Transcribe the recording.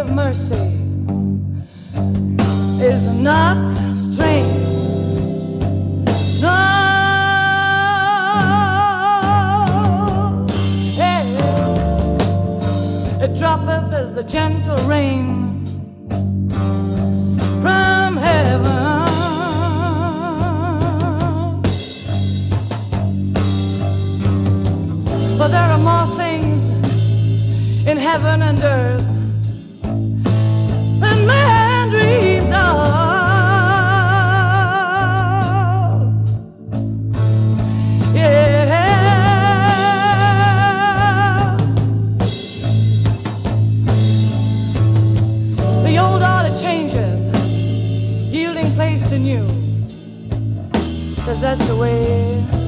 of mercy is not strange. No, it droppeth as the gentle rain from heaven. But there are more things in heaven and earth Cause that's the way